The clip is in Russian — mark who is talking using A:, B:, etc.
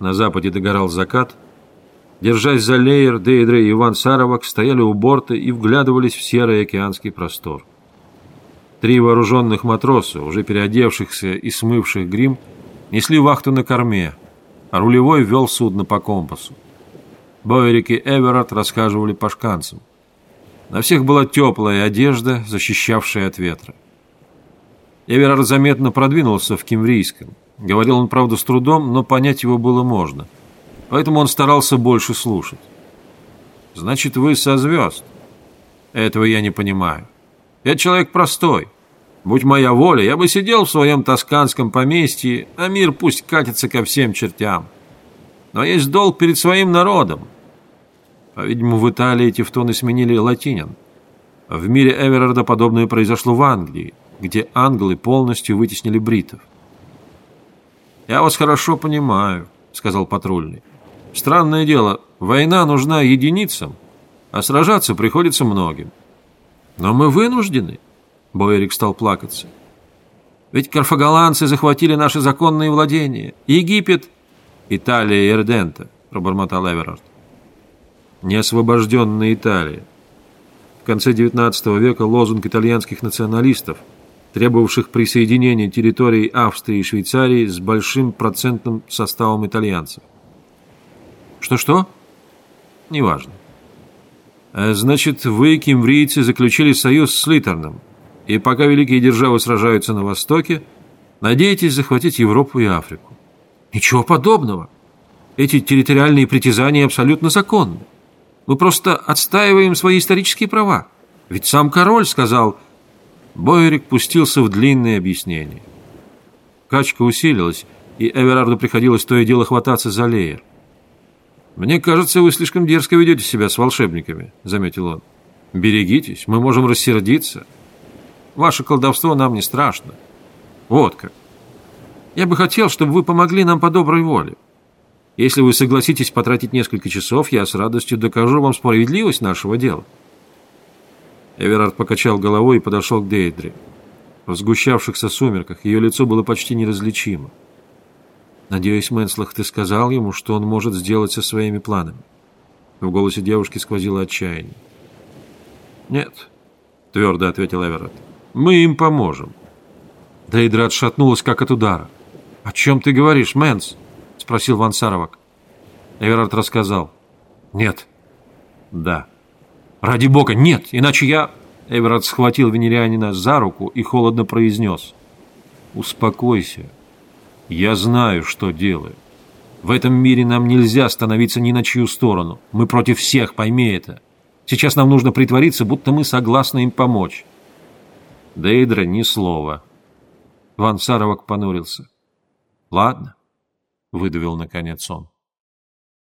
A: На западе догорал закат. Держась за леер, Дейдре и Иван Саровак стояли у борта и вглядывались в серый океанский простор. Три вооруженных матроса, уже переодевшихся и смывших грим, несли вахту на корме, а рулевой вел судно по компасу. Бойерик и Эверард расхаживали по шканцам. На всех была теплая одежда, защищавшая от ветра. Эверард заметно продвинулся в кимврийском. Говорил он, правда, с трудом, но понять его было можно. Поэтому он старался больше слушать. «Значит, вы со звезд?» «Этого я не понимаю. Я человек простой. Будь моя воля, я бы сидел в своем тосканском поместье, а мир пусть катится ко всем чертям. Но есть долг перед своим народом. По-видимому, в Италии тевтоны сменили латинин. В мире Эверарда подобное произошло в Англии, где англы полностью вытеснили бритов. «Я вас хорошо понимаю», — сказал патрульный. «Странное дело, война нужна единицам, а сражаться приходится многим. Но мы вынуждены». Боерик стал плакаться. «Ведь карфаголанцы захватили наши законные владения. Египет...» «Италия и Эрдента», — пробормотал Эверард. «Неосвобожденная Италия». В конце XIX века лозунг итальянских националистов, требовавших присоединения территорий Австрии и Швейцарии с большим процентным составом итальянцев. Что-что? Неважно. Э, значит, вы, кимврийцы, заключили союз с Литерном, и пока великие державы сражаются на Востоке, надеетесь захватить Европу и Африку. Ничего подобного. Эти территориальные притязания абсолютно законны. Мы просто отстаиваем свои исторические права. Ведь сам король сказал... Бойерик пустился в длинные объяснения. Качка усилилась, и Эверарду приходилось то и дело хвататься за леер. «Мне кажется, вы слишком дерзко ведете себя с волшебниками», — заметил он. «Берегитесь, мы можем рассердиться». Ваше колдовство нам не страшно. Вот как. Я бы хотел, чтобы вы помогли нам по доброй воле. Если вы согласитесь потратить несколько часов, я с радостью докажу вам справедливость нашего дела». Эверард покачал головой и подошел к Дейдре. В сгущавшихся сумерках ее лицо было почти неразличимо. «Надеюсь, Мэнслах, ты сказал ему, что он может сделать со своими планами?» В голосе девушки сквозило отчаяние. «Нет», — твердо ответил Эверард. Мы им поможем. Дейдра отшатнулась, как от удара. «О чем ты говоришь, Мэнс?» — спросил Ван Саровак. Эверард рассказал. «Нет». «Да». «Ради бога, нет, иначе я...» Эверард схватил венерианина за руку и холодно произнес. «Успокойся. Я знаю, что делаю. В этом мире нам нельзя становиться ни на чью сторону. Мы против всех, пойми это. Сейчас нам нужно притвориться, будто мы согласны им помочь. Дейдра ни слова. Ван Саровак понурился. «Ладно», — выдавил наконец он.